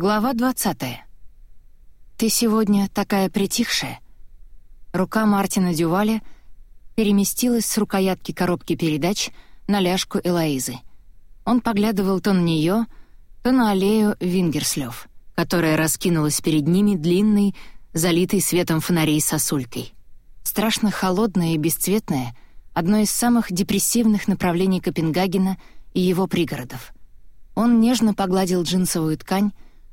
Глава 20. «Ты сегодня такая притихшая». Рука Мартина Дюваля переместилась с рукоятки коробки передач на ляжку Элоизы. Он поглядывал то на нее, то на аллею Вингерслёв, которая раскинулась перед ними длинной, залитой светом фонарей сосулькой. Страшно холодная и бесцветная, одно из самых депрессивных направлений Копенгагена и его пригородов. Он нежно погладил джинсовую ткань,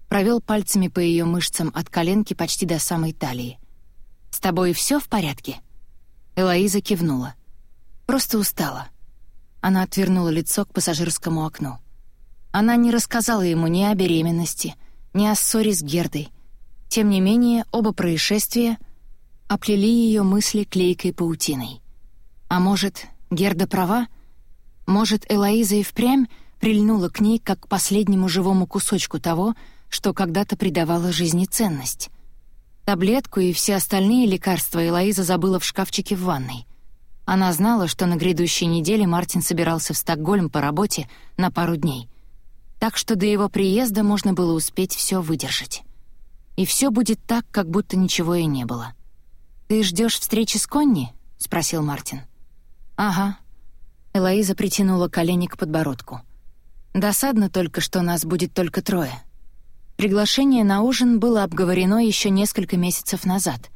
провел пальцами по ее мышцам от коленки почти до самой талии. «С тобой все в порядке?» Элоиза кивнула. «Просто устала». Она отвернула лицо к пассажирскому окну. Она не рассказала ему ни о беременности, ни о ссоре с Гердой. Тем не менее, оба происшествия оплели ее мысли клейкой паутиной. А может, Герда права? Может, Элоиза и впрямь прильнула к ней как к последнему живому кусочку того, что когда-то придавало жизни ценность. Таблетку и все остальные лекарства Элоиза забыла в шкафчике в ванной. Она знала, что на грядущей неделе Мартин собирался в Стокгольм по работе на пару дней. Так что до его приезда можно было успеть все выдержать. И все будет так, как будто ничего и не было. «Ты ждешь встречи с Конни?» — спросил Мартин. «Ага». Элоиза притянула колени к подбородку. «Досадно только, что нас будет только трое. Приглашение на ужин было обговорено еще несколько месяцев назад.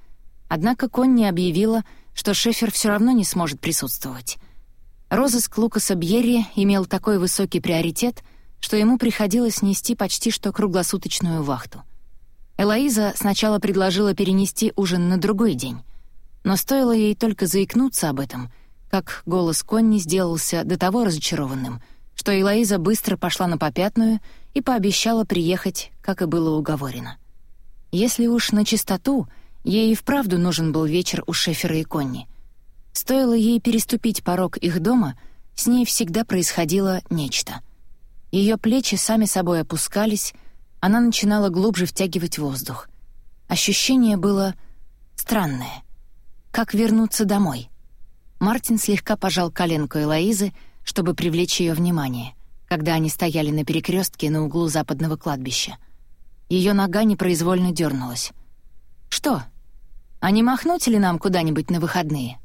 Однако Конни объявила, что Шефер все равно не сможет присутствовать. Розыск Лукаса Бьерри имел такой высокий приоритет, что ему приходилось нести почти что круглосуточную вахту. Элоиза сначала предложила перенести ужин на другой день, но стоило ей только заикнуться об этом, как голос Конни сделался до того разочарованным, что Элоиза быстро пошла на попятную — и пообещала приехать, как и было уговорено. Если уж на чистоту, ей и вправду нужен был вечер у Шефера и Конни. Стоило ей переступить порог их дома, с ней всегда происходило нечто. Ее плечи сами собой опускались, она начинала глубже втягивать воздух. Ощущение было странное. Как вернуться домой? Мартин слегка пожал коленку Элоизы, чтобы привлечь ее внимание когда они стояли на перекрестке на углу западного кладбища. Ее нога непроизвольно дернулась. «Что? А не махнуть ли нам куда-нибудь на выходные?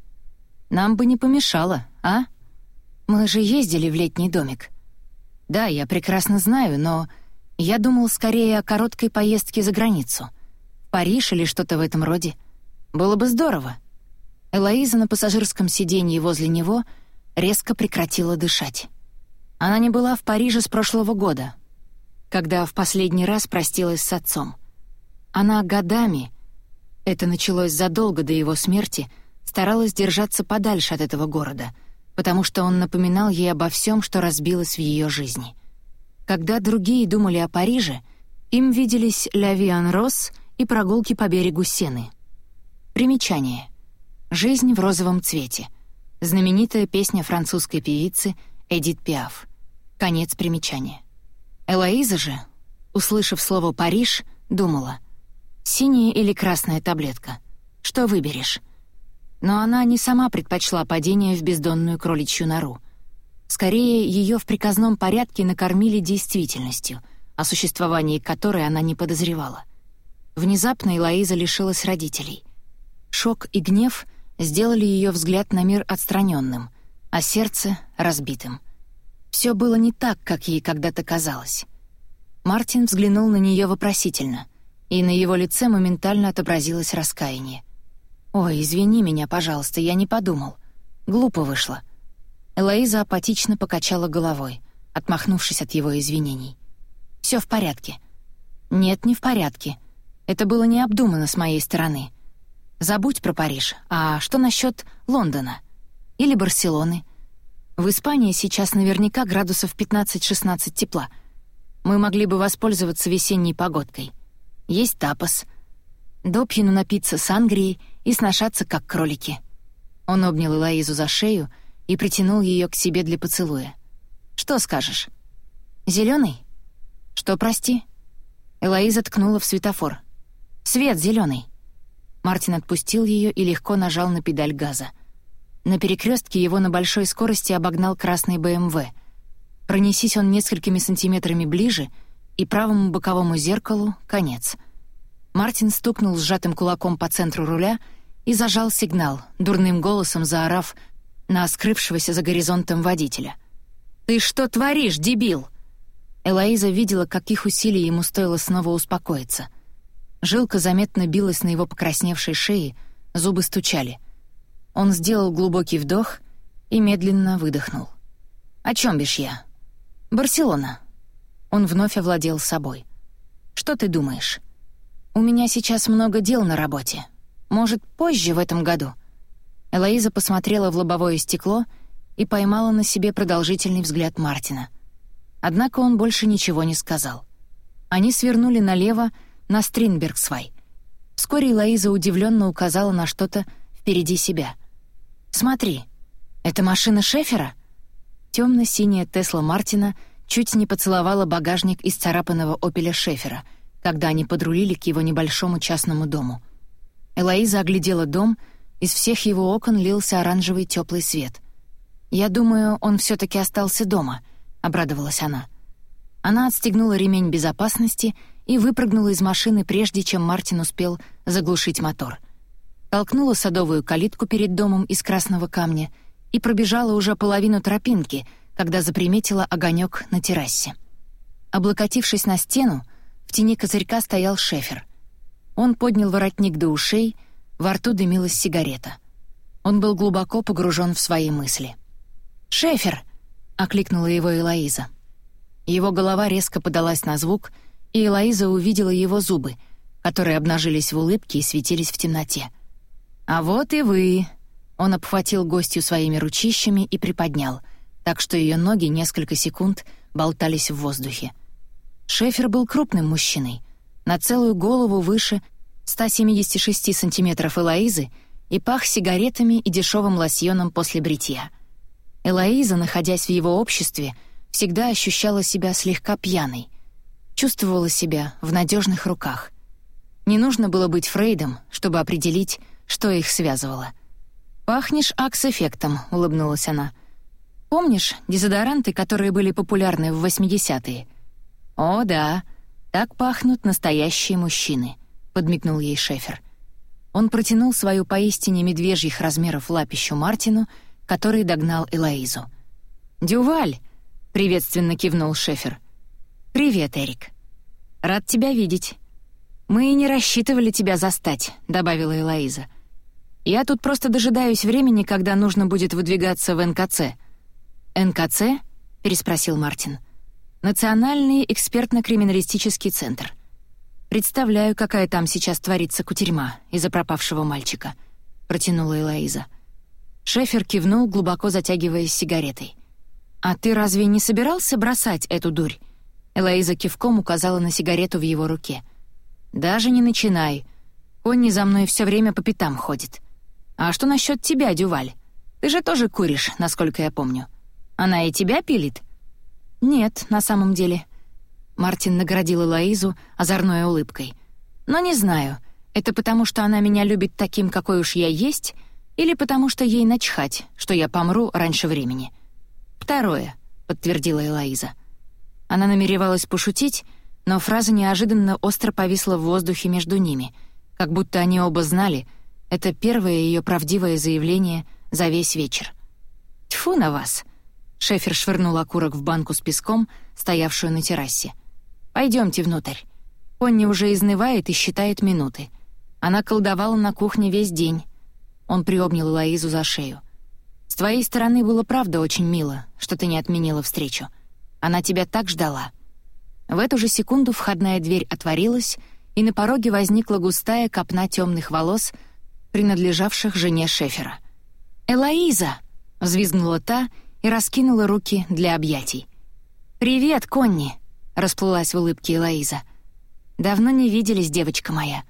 Нам бы не помешало, а? Мы же ездили в летний домик. Да, я прекрасно знаю, но я думал скорее о короткой поездке за границу. В Париж или что-то в этом роде. Было бы здорово». Элоиза на пассажирском сиденье возле него резко прекратила дышать. Она не была в Париже с прошлого года, когда в последний раз простилась с отцом. Она годами, это началось задолго до его смерти, старалась держаться подальше от этого города, потому что он напоминал ей обо всем, что разбилось в ее жизни. Когда другие думали о Париже, им виделись «Ля Виан Рос» и прогулки по берегу Сены. Примечание. «Жизнь в розовом цвете». Знаменитая песня французской певицы Эдит Пиаф. Конец примечания. Элоиза же, услышав слово «Париж», думала, «Синяя или красная таблетка? Что выберешь?» Но она не сама предпочла падение в бездонную кроличью нору. Скорее, ее в приказном порядке накормили действительностью, о существовании которой она не подозревала. Внезапно Элоиза лишилась родителей. Шок и гнев сделали ее взгляд на мир отстраненным, а сердце — разбитым. Все было не так, как ей когда-то казалось. Мартин взглянул на нее вопросительно, и на его лице моментально отобразилось раскаяние. «Ой, извини меня, пожалуйста, я не подумал. Глупо вышло». Элоиза апатично покачала головой, отмахнувшись от его извинений. Все в порядке». «Нет, не в порядке. Это было необдуманно с моей стороны. Забудь про Париж. А что насчет Лондона? Или Барселоны?» В Испании сейчас наверняка градусов 15-16 тепла. Мы могли бы воспользоваться весенней погодкой. Есть тапос. Допьяну напиться сангрией и сношаться, как кролики. Он обнял Элоизу за шею и притянул ее к себе для поцелуя. «Что скажешь?» Зеленый? Что, прости?» Элоиза ткнула в светофор. «Свет зеленый. Мартин отпустил ее и легко нажал на педаль газа — на перекрестке его на большой скорости обогнал красный БМВ. Пронесись он несколькими сантиметрами ближе, и правому боковому зеркалу — конец. Мартин стукнул сжатым кулаком по центру руля и зажал сигнал, дурным голосом заорав на скрывшегося за горизонтом водителя. «Ты что творишь, дебил?» Элоиза видела, каких усилий ему стоило снова успокоиться. Жилка заметно билась на его покрасневшей шее, зубы стучали. Он сделал глубокий вдох и медленно выдохнул. «О чем бишь я?» «Барселона». Он вновь овладел собой. «Что ты думаешь?» «У меня сейчас много дел на работе. Может, позже в этом году?» Элоиза посмотрела в лобовое стекло и поймала на себе продолжительный взгляд Мартина. Однако он больше ничего не сказал. Они свернули налево на Стринбергсвай. Вскоре Элоиза удивленно указала на что-то впереди себя. «Смотри, это машина Шефера?» Темно-синяя Тесла Мартина чуть не поцеловала багажник из царапанного «Опеля» Шефера, когда они подрулили к его небольшому частному дому. Элоиза оглядела дом, из всех его окон лился оранжевый теплый свет. «Я думаю, он все таки остался дома», — обрадовалась она. Она отстегнула ремень безопасности и выпрыгнула из машины, прежде чем Мартин успел заглушить мотор. Толкнула садовую калитку перед домом из красного камня — и пробежала уже половину тропинки, когда заприметила огонек на террасе. Облокотившись на стену, в тени козырька стоял Шефер. Он поднял воротник до ушей, во рту дымилась сигарета. Он был глубоко погружен в свои мысли. «Шефер!» — окликнула его Элоиза. Его голова резко подалась на звук, и Элоиза увидела его зубы, которые обнажились в улыбке и светились в темноте. «А вот и вы!» Он обхватил гостью своими ручищами и приподнял, так что ее ноги несколько секунд болтались в воздухе. Шефер был крупным мужчиной, на целую голову выше 176 сантиметров Элоизы и пах сигаретами и дешевым лосьоном после бритья. Элоиза, находясь в его обществе, всегда ощущала себя слегка пьяной, чувствовала себя в надежных руках. Не нужно было быть Фрейдом, чтобы определить, что их связывало — «Пахнешь Акс-эффектом», — улыбнулась она. «Помнишь дезодоранты, которые были популярны в 80-е?» «О, да, так пахнут настоящие мужчины», — подмигнул ей Шефер. Он протянул свою поистине медвежьих размеров лапищу Мартину, который догнал Элоизу. «Дюваль!» — приветственно кивнул Шефер. «Привет, Эрик. Рад тебя видеть». «Мы и не рассчитывали тебя застать», — добавила Элоиза. Я тут просто дожидаюсь времени, когда нужно будет выдвигаться в НКЦ». «НКЦ?» — переспросил Мартин. «Национальный экспертно-криминалистический центр. Представляю, какая там сейчас творится кутерьма из-за пропавшего мальчика», — протянула Элоиза. Шефер кивнул, глубоко затягиваясь сигаретой. «А ты разве не собирался бросать эту дурь?» Элоиза кивком указала на сигарету в его руке. «Даже не начинай. Конни за мной все время по пятам ходит. «А что насчет тебя, Дюваль? Ты же тоже куришь, насколько я помню. Она и тебя пилит?» «Нет, на самом деле». Мартин наградил Лоизу озорной улыбкой. «Но не знаю, это потому, что она меня любит таким, какой уж я есть, или потому, что ей начхать, что я помру раньше времени?» «Второе», — подтвердила Элоиза. Она намеревалась пошутить, но фраза неожиданно остро повисла в воздухе между ними, как будто они оба знали — это первое ее правдивое заявление за весь вечер. «Тьфу на вас!» Шефер швырнул окурок в банку с песком, стоявшую на террасе. Пойдемте внутрь. Конни уже изнывает и считает минуты. Она колдовала на кухне весь день. Он приобнял Лоизу за шею. «С твоей стороны было правда очень мило, что ты не отменила встречу. Она тебя так ждала». В эту же секунду входная дверь отворилась, и на пороге возникла густая копна темных волос — принадлежавших жене Шефера. «Элоиза!» — взвизгнула та и раскинула руки для объятий. «Привет, Конни!» — расплылась в улыбке Элоиза. «Давно не виделись, девочка моя.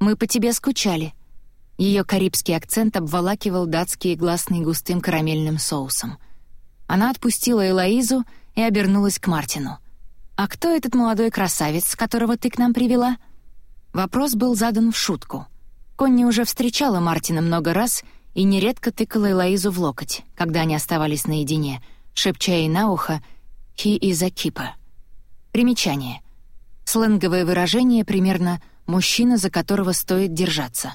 Мы по тебе скучали». Ее карибский акцент обволакивал датские гласные густым карамельным соусом. Она отпустила Элоизу и обернулась к Мартину. «А кто этот молодой красавец, которого ты к нам привела?» Вопрос был задан в шутку — Конни уже встречала Мартина много раз и нередко тыкала Элоизу в локоть, когда они оставались наедине, шепча ей на ухо «He is a keeper». Примечание. Сленговое выражение примерно «мужчина, за которого стоит держаться».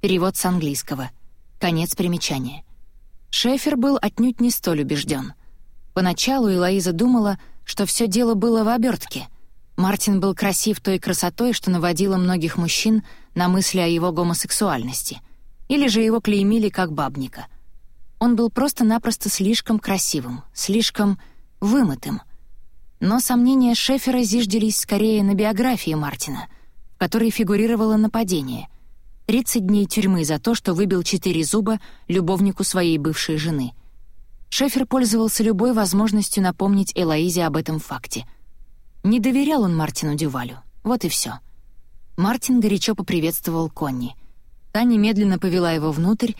Перевод с английского. Конец примечания. Шефер был отнюдь не столь убежден. Поначалу Элоиза думала, что все дело было в обертке. Мартин был красив той красотой, что наводила многих мужчин на мысли о его гомосексуальности. Или же его клеймили как бабника. Он был просто-напросто слишком красивым, слишком вымытым — но сомнения Шефера зиждились скорее на биографии Мартина, в которой фигурировало нападение. 30 дней тюрьмы за то, что выбил четыре зуба любовнику своей бывшей жены. Шефер пользовался любой возможностью напомнить Элоизе об этом факте. Не доверял он Мартину Дювалю. Вот и все. Мартин горячо поприветствовал Конни. Та немедленно повела его внутрь,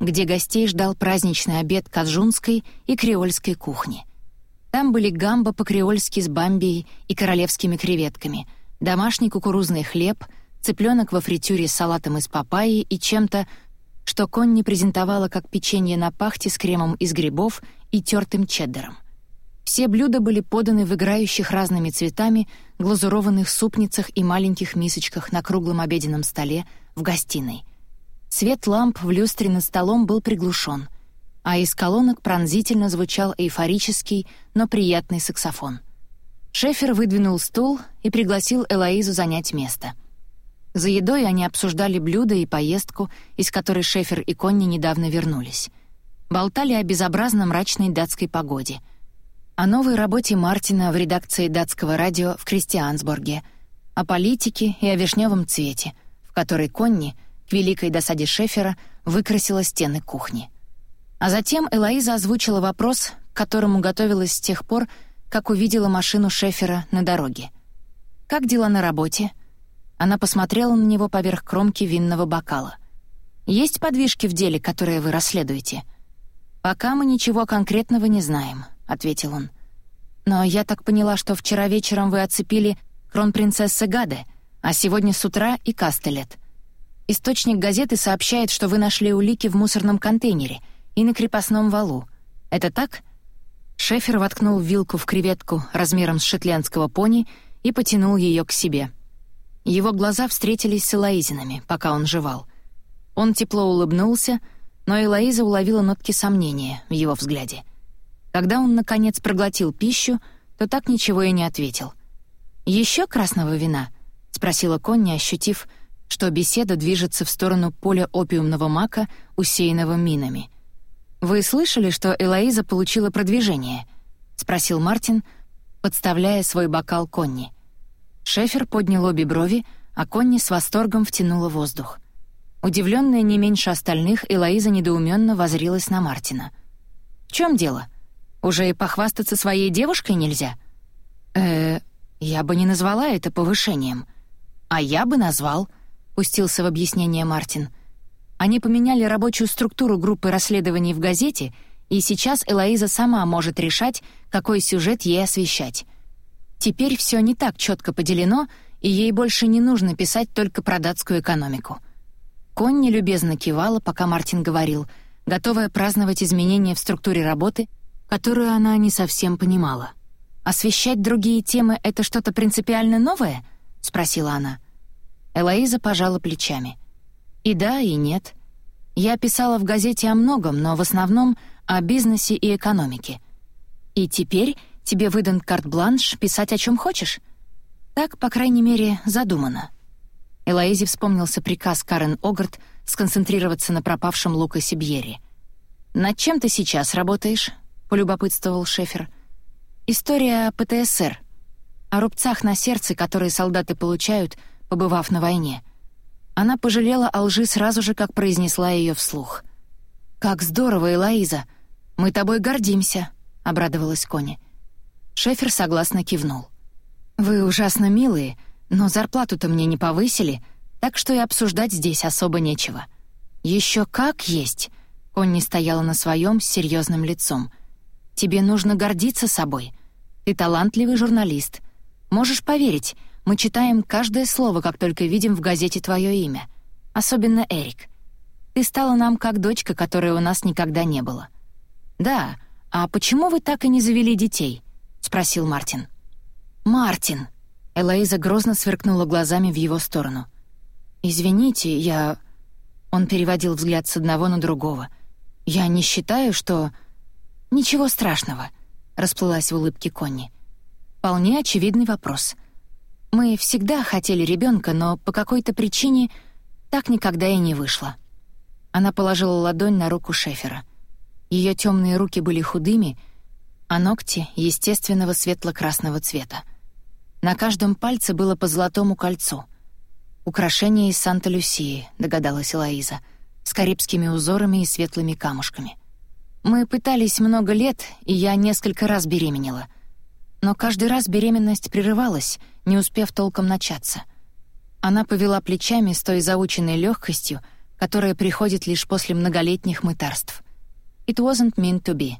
где гостей ждал праздничный обед каджунской и креольской кухни — там были гамба по-креольски с бамбией и королевскими креветками, домашний кукурузный хлеб, цыпленок во фритюре с салатом из папайи и чем-то, что Конни презентовала как печенье на пахте с кремом из грибов и тертым чеддером. Все блюда были поданы в играющих разными цветами, глазурованных супницах и маленьких мисочках на круглом обеденном столе в гостиной. Свет ламп в люстре над столом был приглушен — а из колонок пронзительно звучал эйфорический, но приятный саксофон. Шефер выдвинул стул и пригласил Элоизу занять место. За едой они обсуждали блюда и поездку, из которой Шефер и Конни недавно вернулись. Болтали о безобразно мрачной датской погоде. О новой работе Мартина в редакции датского радио в Кристиансборге, о политике и о вишневом цвете, в которой Конни, к великой досаде Шефера, выкрасила стены кухни. А затем Элоиза озвучила вопрос, к которому готовилась с тех пор, как увидела машину Шефера на дороге. «Как дела на работе?» Она посмотрела на него поверх кромки винного бокала. «Есть подвижки в деле, которые вы расследуете?» «Пока мы ничего конкретного не знаем», — ответил он. «Но я так поняла, что вчера вечером вы оцепили кронпринцессы Гаде, а сегодня с утра и Кастелет. Источник газеты сообщает, что вы нашли улики в мусорном контейнере — и на крепостном валу. Это так?» Шефер воткнул вилку в креветку размером с шотландского пони и потянул ее к себе. Его глаза встретились с Элоизинами, пока он жевал. Он тепло улыбнулся, но Элоиза уловила нотки сомнения в его взгляде. Когда он, наконец, проглотил пищу, то так ничего и не ответил. «Еще красного вина?» — спросила Конни, ощутив, что беседа движется в сторону поля опиумного мака, усеянного минами. «Вы слышали, что Элоиза получила продвижение?» — спросил Мартин, подставляя свой бокал Конни. Шефер поднял обе брови, а Конни с восторгом втянула воздух. Удивленная не меньше остальных, Элоиза недоуменно возрилась на Мартина. «В чем дело? Уже и похвастаться своей девушкой нельзя?» «Э, я бы не назвала это повышением». «А я бы назвал», — пустился в объяснение Мартин — они поменяли рабочую структуру группы расследований в газете, и сейчас Элоиза сама может решать, какой сюжет ей освещать. Теперь все не так четко поделено, и ей больше не нужно писать только про датскую экономику. Конни любезно кивала, пока Мартин говорил, готовая праздновать изменения в структуре работы, которую она не совсем понимала. «Освещать другие темы — это что-то принципиально новое?» — спросила она. Элоиза пожала плечами — и да, и нет. Я писала в газете о многом, но в основном о бизнесе и экономике. И теперь тебе выдан карт-бланш писать о чем хочешь? Так, по крайней мере, задумано. Элоизе вспомнился приказ Карен Огарт сконцентрироваться на пропавшем Лукасе Бьерри. «Над чем ты сейчас работаешь?» — полюбопытствовал Шефер. «История ПТСР. О рубцах на сердце, которые солдаты получают, побывав на войне. Она пожалела о лжи сразу же, как произнесла ее вслух. «Как здорово, Элоиза! Мы тобой гордимся!» — обрадовалась Кони. Шефер согласно кивнул. «Вы ужасно милые, но зарплату-то мне не повысили, так что и обсуждать здесь особо нечего. Еще как есть!» Конни стояла на своем с серьезным лицом. «Тебе нужно гордиться собой. Ты талантливый журналист. Можешь поверить, мы читаем каждое слово, как только видим в газете твое имя. Особенно Эрик. Ты стала нам как дочка, которой у нас никогда не было. Да, а почему вы так и не завели детей? Спросил Мартин. Мартин. Элоиза грозно сверкнула глазами в его сторону. «Извините, я...» Он переводил взгляд с одного на другого. «Я не считаю, что...» «Ничего страшного», — расплылась в улыбке Конни. «Вполне очевидный вопрос. Мы всегда хотели ребенка, но по какой-то причине так никогда и не вышло». Она положила ладонь на руку Шефера. Ее темные руки были худыми, а ногти — естественного светло-красного цвета. На каждом пальце было по золотому кольцу. «Украшение из Санта-Люсии», — догадалась Элоиза, с карибскими узорами и светлыми камушками. «Мы пытались много лет, и я несколько раз беременела. Но каждый раз беременность прерывалась, не успев толком начаться». Она повела плечами с той заученной легкостью, которая приходит лишь после многолетних мытарств. «It wasn't meant to be».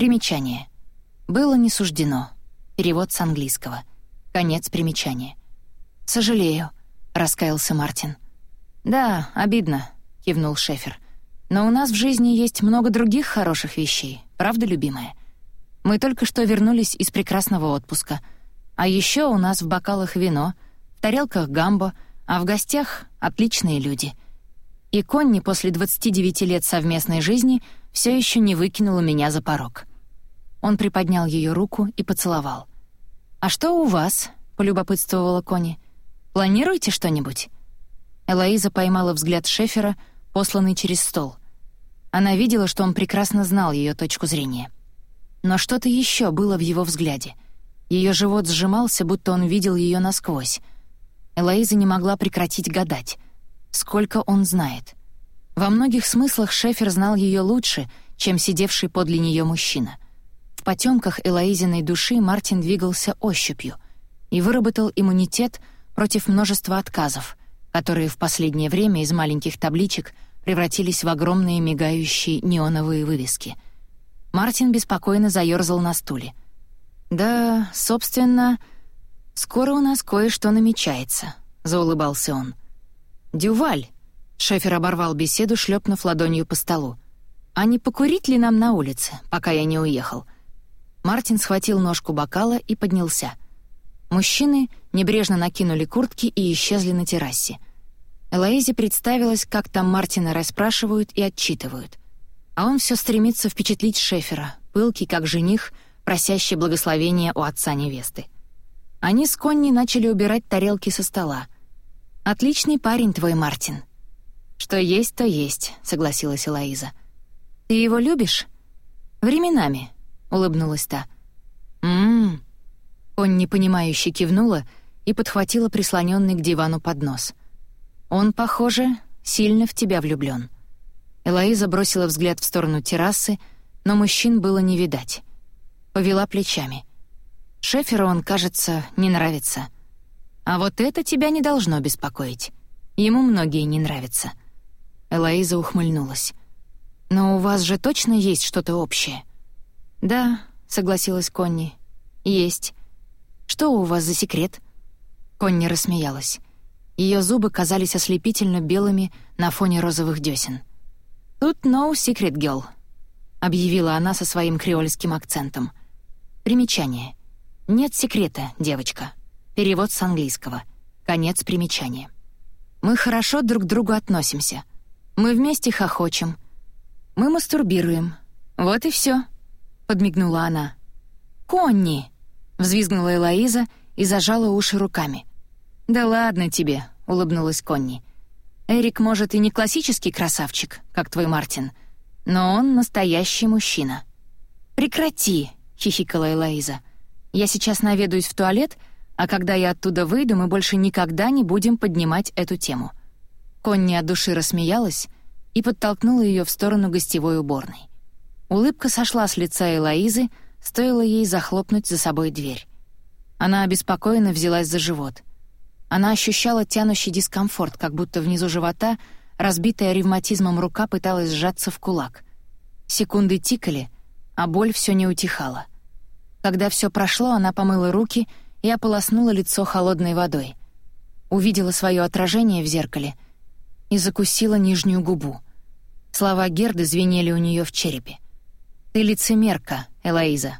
Примечание. «Было не суждено». Перевод с английского. Конец примечания. «Сожалею», — раскаялся Мартин. «Да, обидно», — кивнул Шефер. «Но у нас в жизни есть много других хороших вещей, правда, любимая? Мы только что вернулись из прекрасного отпуска. А еще у нас в бокалах вино, в тарелках гамбо, а в гостях отличные люди. И Конни после 29 лет совместной жизни все еще не выкинула меня за порог». Он приподнял ее руку и поцеловал. «А что у вас?» — полюбопытствовала Кони. «Планируете что-нибудь?» Элоиза поймала взгляд Шефера, посланный через стол. Она видела, что он прекрасно знал ее точку зрения. Но что-то еще было в его взгляде. Ее живот сжимался, будто он видел ее насквозь. Элоиза не могла прекратить гадать. Сколько он знает. Во многих смыслах Шефер знал ее лучше, чем сидевший подле нее мужчина — в потемках Элоизиной души Мартин двигался ощупью и выработал иммунитет против множества отказов, которые в последнее время из маленьких табличек превратились в огромные мигающие неоновые вывески. Мартин беспокойно заёрзал на стуле. «Да, собственно, скоро у нас кое-что намечается», — заулыбался он. «Дюваль!» — Шефер оборвал беседу, шлепнув ладонью по столу. «А не покурить ли нам на улице, пока я не уехал?» Мартин схватил ножку бокала и поднялся. Мужчины небрежно накинули куртки и исчезли на террасе. Элоизе представилось, как там Мартина расспрашивают и отчитывают. А он все стремится впечатлить Шефера, пылкий как жених, просящий благословения у отца невесты. Они с Конни начали убирать тарелки со стола. «Отличный парень твой, Мартин». «Что есть, то есть», — согласилась Элоиза. «Ты его любишь?» «Временами», — улыбнулась та. «М-м-м». Он непонимающе кивнула и подхватила прислоненный к дивану поднос. «Он, похоже, сильно в тебя влюблён». Элоиза бросила взгляд в сторону террасы, но мужчин было не видать. Повела плечами. «Шеферу он, кажется, не нравится. А вот это тебя не должно беспокоить. Ему многие не нравятся». Элоиза ухмыльнулась. «Но у вас же точно есть что-то общее?» «Да», — согласилась Конни. «Есть. Что у вас за секрет?» Конни рассмеялась. Ее зубы казались ослепительно белыми на фоне розовых десен. «Тут no secret girl», — объявила она со своим креольским акцентом. Примечание. «Нет секрета, девочка». Перевод с английского. Конец примечания. «Мы хорошо друг к другу относимся. Мы вместе хохочем. Мы мастурбируем. Вот и все подмигнула она. «Конни!» — взвизгнула Элоиза и зажала уши руками. «Да ладно тебе», — улыбнулась Конни. «Эрик, может, и не классический красавчик, как твой Мартин, но он настоящий мужчина». «Прекрати!» — хихикала Элоиза. «Я сейчас наведаюсь в туалет, а когда я оттуда выйду, мы больше никогда не будем поднимать эту тему». Конни от души рассмеялась и подтолкнула ее в сторону гостевой уборной. Улыбка сошла с лица Элоизы, стоило ей захлопнуть за собой дверь. Она обеспокоенно взялась за живот. Она ощущала тянущий дискомфорт, как будто внизу живота разбитая ревматизмом рука пыталась сжаться в кулак. Секунды тикали, а боль все не утихала. Когда все прошло, она помыла руки и ополоснула лицо холодной водой. Увидела свое отражение в зеркале и закусила нижнюю губу. Слова Герды звенели у нее в черепе. «Ты лицемерка, Элоиза».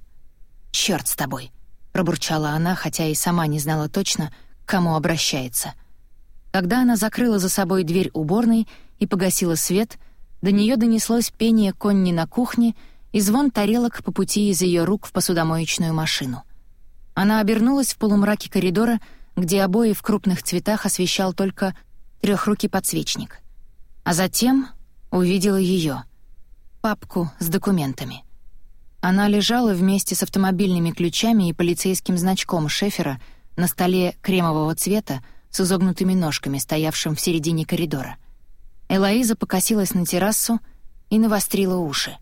«Чёрт с тобой», — пробурчала она, хотя и сама не знала точно, к кому обращается. Когда она закрыла за собой дверь уборной и погасила свет, до нее донеслось пение Конни на кухне и звон тарелок по пути из ее рук в посудомоечную машину. Она обернулась в полумраке коридора, где обои в крупных цветах освещал только трехрукий подсвечник. А затем увидела ее, папку с документами. Она лежала вместе с автомобильными ключами и полицейским значком Шефера на столе кремового цвета с изогнутыми ножками, стоявшим в середине коридора. Элоиза покосилась на террасу и навострила уши.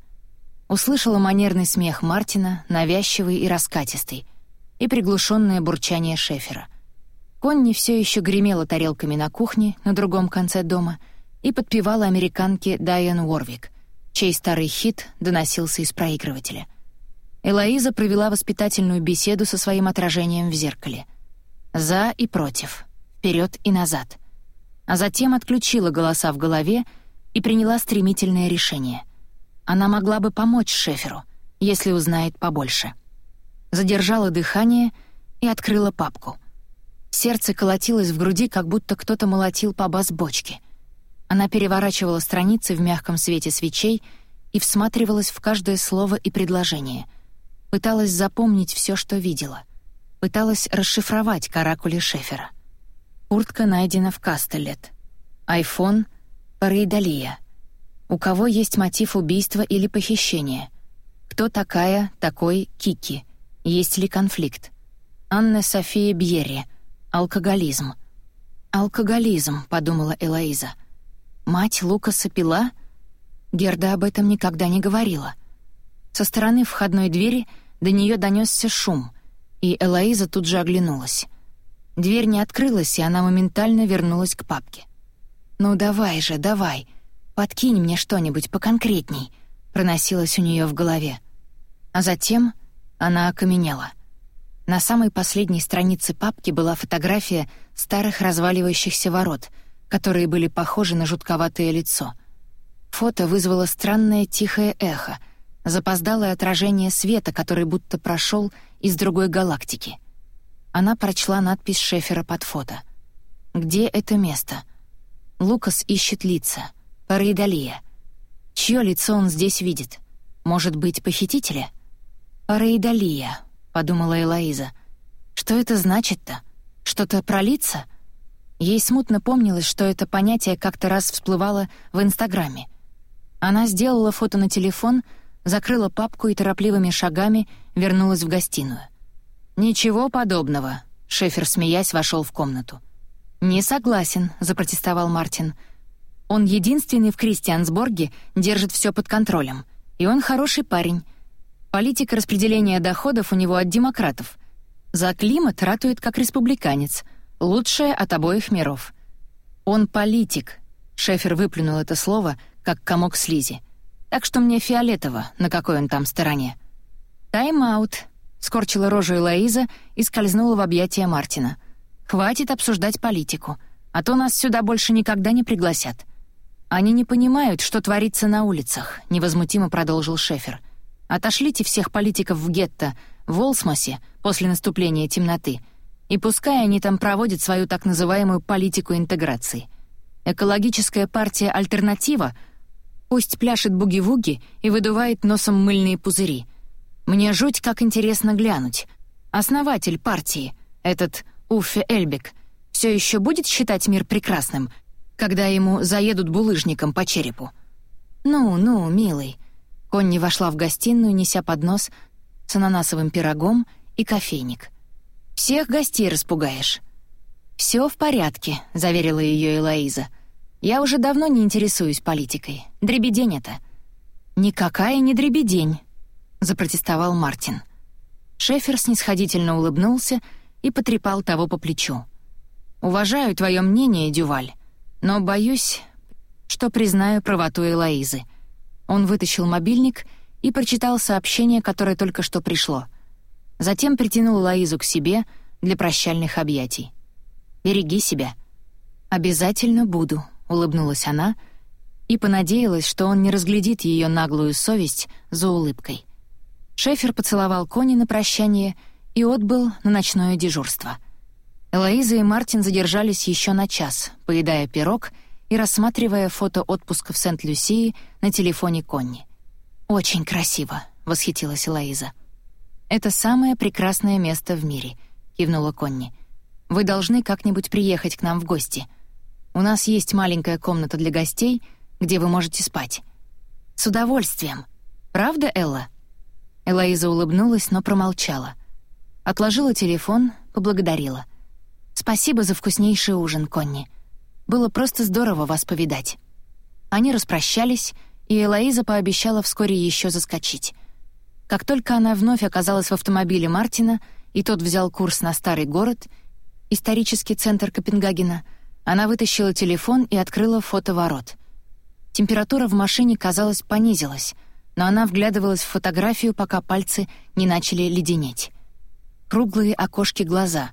Услышала манерный смех Мартина, навязчивый и раскатистый, и приглушенное бурчание Шефера — Конни все еще гремела тарелками на кухне на другом конце дома и подпевала американке Дайан Уорвик, чей старый хит доносился из проигрывателя. Элоиза провела воспитательную беседу со своим отражением в зеркале. За и против, вперед и назад. А затем отключила голоса в голове и приняла стремительное решение. Она могла бы помочь Шеферу, если узнает побольше. Задержала дыхание и открыла папку — Сердце колотилось в груди, как будто кто-то молотил по бас-бочке. Она переворачивала страницы в мягком свете свечей и всматривалась в каждое слово и предложение. Пыталась запомнить все, что видела. Пыталась расшифровать каракули Шефера. Куртка найдена в Кастелет. Айфон — Парейдалия. У кого есть мотив убийства или похищения? Кто такая, такой Кики? Есть ли конфликт? Анна София Бьерри — Алкоголизм. «Алкоголизм», — подумала Элоиза. «Мать Лукаса пила?» Герда об этом никогда не говорила. Со стороны входной двери до нее донесся шум, и Элоиза тут же оглянулась. Дверь не открылась, и она моментально вернулась к папке. «Ну давай же, давай, подкинь мне что-нибудь поконкретней», — проносилось у нее в голове. А затем она окаменела. На самой последней странице папки была фотография старых разваливающихся ворот, которые были похожи на жутковатое лицо. Фото вызвало странное тихое эхо, запоздалое отражение света, который будто прошел из другой галактики. Она прочла надпись Шефера под фото. «Где это место?» Лукас ищет лица. Параидалия. Чье лицо он здесь видит? Может быть, похитителя? Параидалия подумала Элоиза. Что это значит-то? Что-то про лица? Ей смутно помнилось, что это понятие как-то раз всплывало в Инстаграме. Она сделала фото на телефон, закрыла папку и торопливыми шагами вернулась в гостиную. «Ничего подобного», — Шефер, смеясь, вошел в комнату. «Не согласен», — запротестовал Мартин. «Он единственный в Кристиансборге держит все под контролем. И он хороший парень. Политика распределения доходов у него от демократов. За климат ратует как республиканец. Лучшее от обоих миров. Он политик. Шефер выплюнул это слово, как комок слизи. Так что мне фиолетово, на какой он там стороне. «Тайм-аут», — скорчила рожу Элоиза и скользнула в объятия Мартина. «Хватит обсуждать политику, а то нас сюда больше никогда не пригласят». «Они не понимают, что творится на улицах», — невозмутимо продолжил Шефер. Отошлите всех политиков в гетто, в Олсмосе, после наступления темноты, и пускай они там проводят свою так называемую политику интеграции. Экологическая партия «Альтернатива» пусть пляшет буги-вуги и выдувает носом мыльные пузыри. Мне жуть как интересно глянуть. Основатель партии, этот Уффе Эльбек, все еще будет считать мир прекрасным, когда ему заедут булыжником по черепу? Ну, ну, милый, Конни вошла в гостиную, неся поднос с ананасовым пирогом и кофейник. «Всех гостей распугаешь». «Все в порядке», — заверила ее Элоиза. «Я уже давно не интересуюсь политикой. Дребедень это». «Никакая не дребедень», — запротестовал Мартин. Шефер снисходительно улыбнулся и потрепал того по плечу. «Уважаю твое мнение, Дюваль, но боюсь, что признаю правоту Элоизы». Он вытащил мобильник и прочитал сообщение, которое только что пришло. Затем притянул Лоизу к себе для прощальных объятий. «Береги себя». «Обязательно буду», — улыбнулась она и понадеялась, что он не разглядит ее наглую совесть за улыбкой. Шефер поцеловал Кони на прощание и отбыл на ночное дежурство. Элоиза и Мартин задержались еще на час, поедая пирог и рассматривая фото отпуска в Сент-Люсии на телефоне Конни. «Очень красиво», — восхитилась Элоиза. «Это самое прекрасное место в мире», — кивнула Конни. «Вы должны как-нибудь приехать к нам в гости. У нас есть маленькая комната для гостей, где вы можете спать». «С удовольствием. Правда, Элла?» Элоиза улыбнулась, но промолчала. Отложила телефон, поблагодарила. «Спасибо за вкуснейший ужин, Конни. Было просто здорово вас повидать». Они распрощались, и Элоиза пообещала вскоре еще заскочить. Как только она вновь оказалась в автомобиле Мартина, и тот взял курс на старый город, исторический центр Копенгагена, она вытащила телефон и открыла фото ворот. Температура в машине, казалось, понизилась — но она вглядывалась в фотографию, пока пальцы не начали леденеть. Круглые окошки глаза,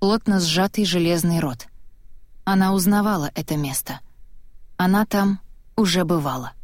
плотно сжатый железный рот. Она узнавала это место. Она там уже бывала.